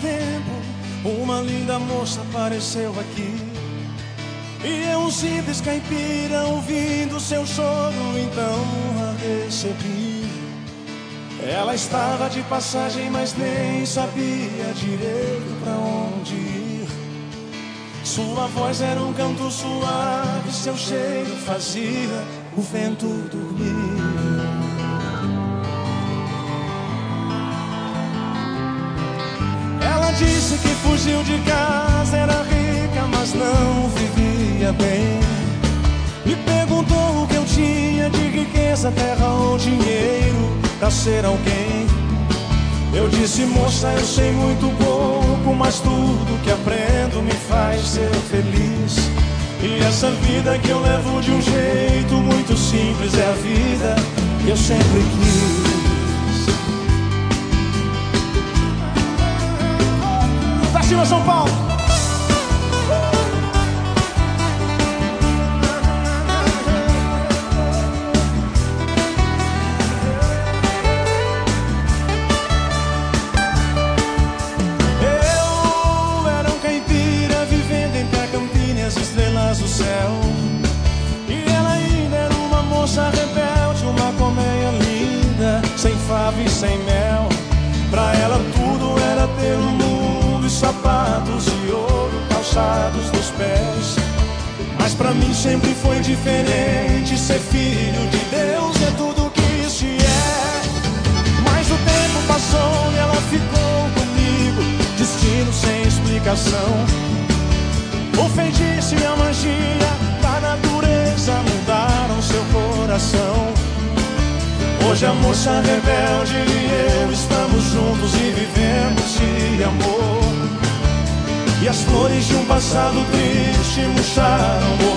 tempo, uma linda moça apareceu aqui. E eu, um simples caipira, ouvindo seu choro, então a recebi. Ela estava de passagem, mas nem sabia direito para onde ir. Sua voz era um canto suave, seu cheiro fazia o vento dormir. Disse que fugiu de casa, era rica, mas não vivia bem. Me perguntou o que eu tinha de riqueza, terra ou dinheiro pra ser alguém. Eu disse, moça, eu sei muito pouco, mas tudo que aprendo me faz ser feliz. E essa vida que eu levo de um jeito muito simples é a vida que eu sempre quis. Cima, São Paulo. Eu era um caipira vivendo entre a campina e as estrelas do céu. E ela ainda era uma moça rebelde, uma colmeia linda, sem fava e sem mel. Calçados nos pés. Mas para mim sempre foi diferente. Ser filho de Deus é tudo que se é. Mas o tempo passou e ela ficou comigo. Destino sem explicação. O feitiço e a magia da natureza mudaram seu coração. Hoje a moça rebelde passado triste murcharam.